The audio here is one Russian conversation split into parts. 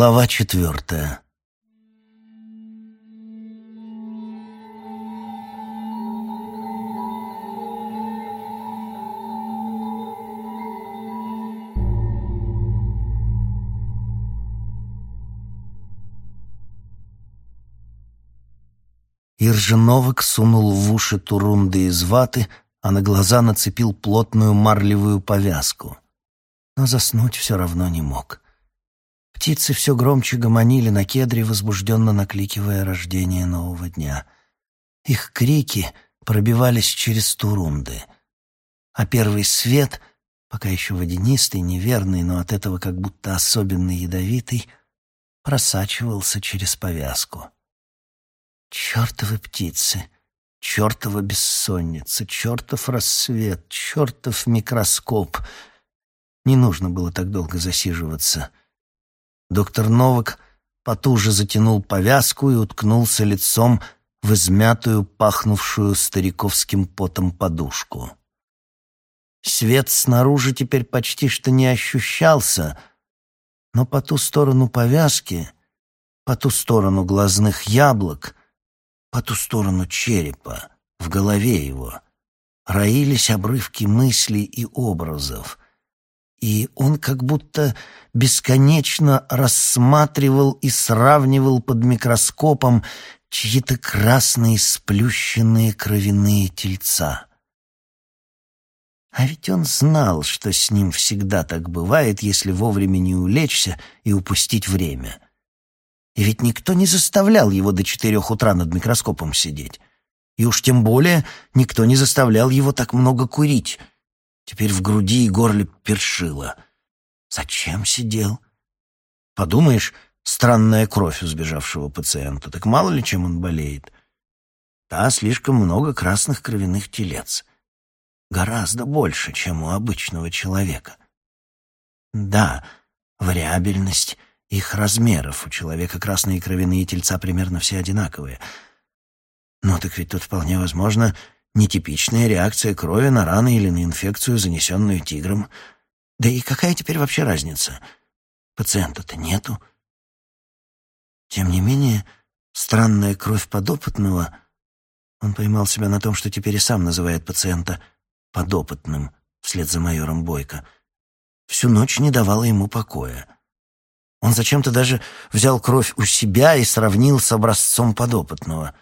Глава четвертая. Ирженовок сунул в уши турунды из ваты, а на глаза нацепил плотную марлевую повязку. Но заснуть все равно не мог. Птицы все громче гомонили на кедре, возбужденно накликивая рождение нового дня. Их крики пробивались через турунды. А первый свет, пока еще водянистый, неверный, но от этого как будто особенно ядовитый, просачивался через повязку. Чертовы птицы, чертова бессонница, чертов рассвет, чертов микроскоп. Не нужно было так долго засиживаться. Доктор Новак потуже затянул повязку и уткнулся лицом в измятую, пахнувшую стариковским потом подушку. Свет снаружи теперь почти что не ощущался, но по ту сторону повязки, по ту сторону глазных яблок — по ту сторону черепа, в голове его, роились обрывки мыслей и образов, и он как будто бесконечно рассматривал и сравнивал под микроскопом чьи-то красные сплющенные кровяные тельца. А ведь он знал, что с ним всегда так бывает, если вовремя не улечься и упустить время — и ведь никто не заставлял его до четырех утра над микроскопом сидеть. И уж тем более никто не заставлял его так много курить. Теперь в груди и горле першило. Зачем сидел? Подумаешь, странная кровь у сбежавшего пациента. Так мало ли чем он болеет. Да, слишком много красных кровяных телец. Гораздо больше, чем у обычного человека. Да, вариабельность — их размеров. У человека красные кровяные тельца примерно все одинаковые. Но так ведь тут вполне возможно нетипичная реакция крови на раны или на инфекцию, занесенную тигром. Да и какая теперь вообще разница? Пациента-то нету. Тем не менее, странная кровь подопытного... Он поймал себя на том, что теперь и сам называет пациента подопытным, вслед за майором Бойко. Всю ночь не давала ему покоя. Он зачем-то даже взял кровь у себя и сравнил с образцом подопытного.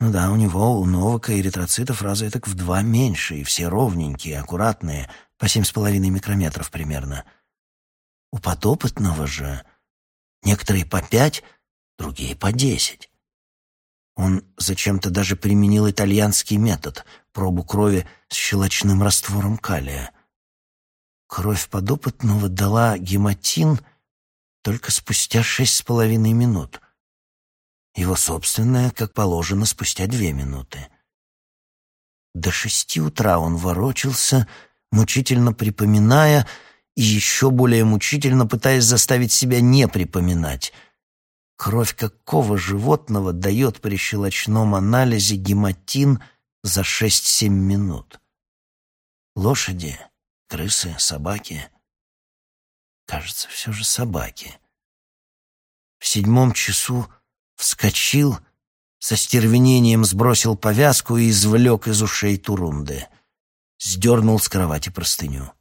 Ну да, у него, у Новака, эритроцитов раза так в два меньше, и все ровненькие, аккуратные, по семь с половиной микрометров примерно. У подопытного же некоторые по пять, другие по десять. Он зачем-то даже применил итальянский метод — пробу крови с щелочным раствором калия. Кровь подопытного дала гематин — только спустя шесть с половиной минут. Его собственное, как положено, спустя две минуты. До шести утра он ворочался, мучительно припоминая и еще более мучительно пытаясь заставить себя не припоминать. Кровь какого животного дает при щелочном анализе гематин за шесть-семь минут? Лошади, крысы, собаки — Кажется, все же собаки. В седьмом часу вскочил, со стервенением сбросил повязку и извлек из ушей турунды. Сдернул с кровати простыню.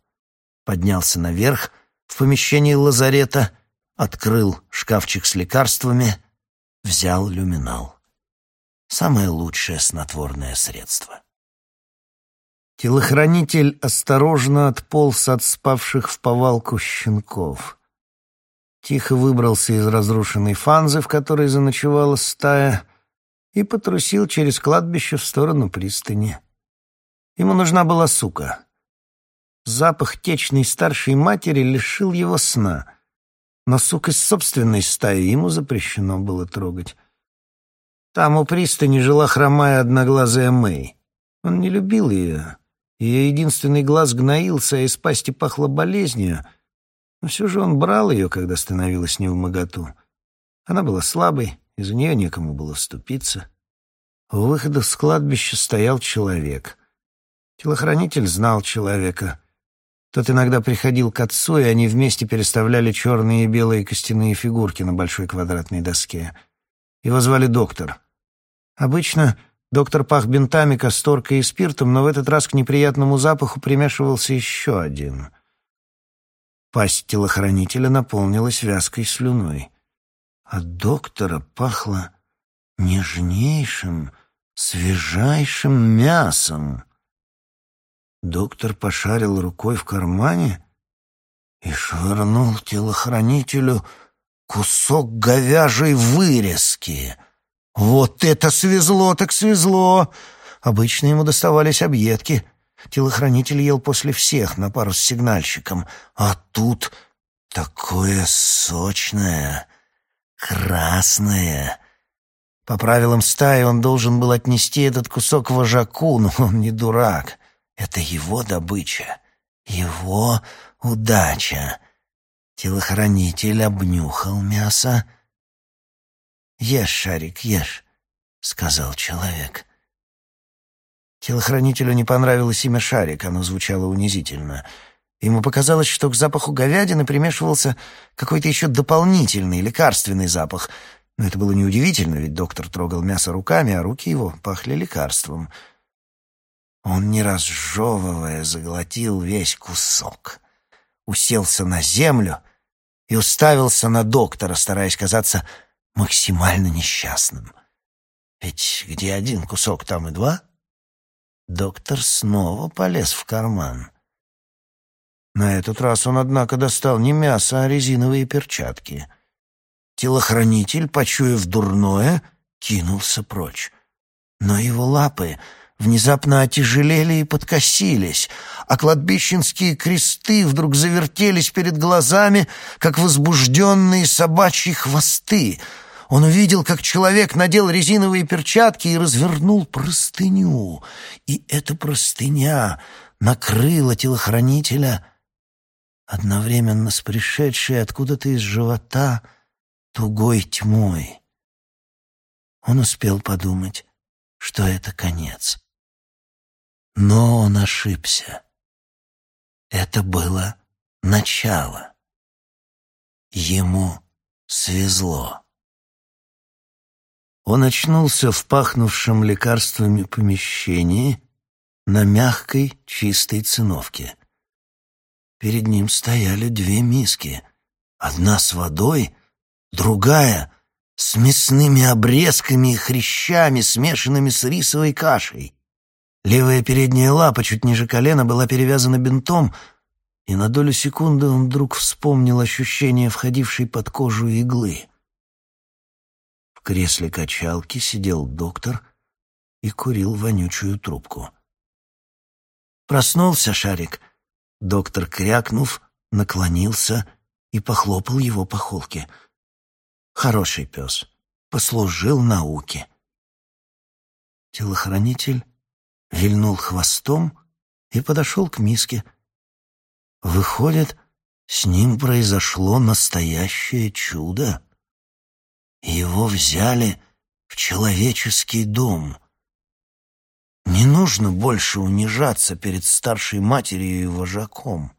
Поднялся наверх в помещении лазарета, открыл шкафчик с лекарствами, взял люминал. Самое лучшее снотворное средство. Телохранитель осторожно отполз от спавших в повалку щенков. Тихо выбрался из разрушенной фанзы, в которой заночевала стая, и потрусил через кладбище в сторону пристани. Ему нужна была сука. Запах течной старшей матери лишил его сна, но сук из собственной стаи ему запрещено было трогать. Там у пристани жила хромая одноглазая Мэй. Он не любил ее, ее единственный глаз гноился, а из пасти пахло болезнью. Но все же он брал ее, когда становилась не в моготу. Она была слабой, и за нее некому было вступиться. У выхода с кладбища стоял человек. Телохранитель знал человека. Тот иногда приходил к отцу, и они вместе переставляли черные и белые костяные фигурки на большой квадратной доске. Его звали доктор. Обычно доктор пах бинтами, касторкой и спиртом, но в этот раз к неприятному запаху примешивался еще один. Пасть телохранителя наполнилась вязкой слюной. От доктора пахло нежнейшим, свежайшим мясом. Доктор пошарил рукой в кармане и швырнул телохранителю кусок говяжьей вырезки. Вот это свезло так свезло! Обычно ему доставались объедки. Телохранитель ел после всех на пару с сигнальщиком. А тут такое сочное, красное. По правилам стаи он должен был отнести этот кусок вожаку, но он не дурак. Это его добыча, его удача. Телохранитель обнюхал мясо. «Ешь, Шарик, ешь», — сказал человек. Телохранителю не понравилось имя Шарик, оно звучало унизительно. Ему показалось, что к запаху говядины примешивался какой-то еще дополнительный, лекарственный запах. Но это было неудивительно, ведь доктор трогал мясо руками, а руки его пахли лекарством — он, не разжевывая, заглотил весь кусок, уселся на землю и уставился на доктора, стараясь казаться максимально несчастным. Ведь где один кусок, там и два. Доктор снова полез в карман. На этот раз он, однако, достал не мясо, а резиновые перчатки. Телохранитель, почуяв дурное, кинулся прочь. Но его лапы внезапно отяжелели и подкосились, а кладбищенские кресты вдруг завертелись перед глазами, как возбужденные собачьи хвосты. Он увидел, как человек надел резиновые перчатки и развернул простыню, и эта простыня накрыла телохранителя одновременно с пришедшей откуда-то из живота тугой тьмой. Он успел подумать, что это конец. Но он ошибся. Это было начало. Ему свезло. Он очнулся в пахнувшем лекарствами помещении на мягкой чистой циновке. Перед ним стояли две миски. Одна с водой, другая с мясными обрезками и хрящами, смешанными с рисовой кашей. Левая передняя лапа чуть ниже колена была перевязана бинтом, и на долю секунды он вдруг вспомнил ощущение входившей под кожу иглы. Кресле качалки сидел доктор и курил вонючую трубку. Проснулся Шарик. Доктор, крякнув, наклонился и похлопал его по холке. Хороший пес. Послужил науке. Телохранитель вильнул хвостом и подошел к миске. Выходит, с ним произошло настоящее чудо. Его взяли в человеческий дом. Не нужно больше унижаться перед старшей матерью и вожаком.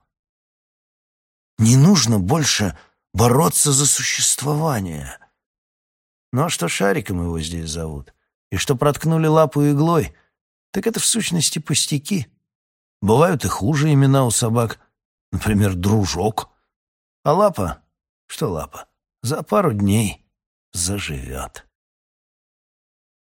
Не нужно больше бороться за существование. Ну а что шариком его здесь зовут? И что проткнули лапу иглой — так это в сущности пустяки. Бывают и хуже имена у собак. Например, дружок. А лапа? Что лапа? За пару дней заживет.